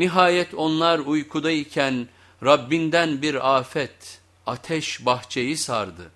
Nihayet onlar uykudayken Rabbinden bir afet, ateş bahçeyi sardı.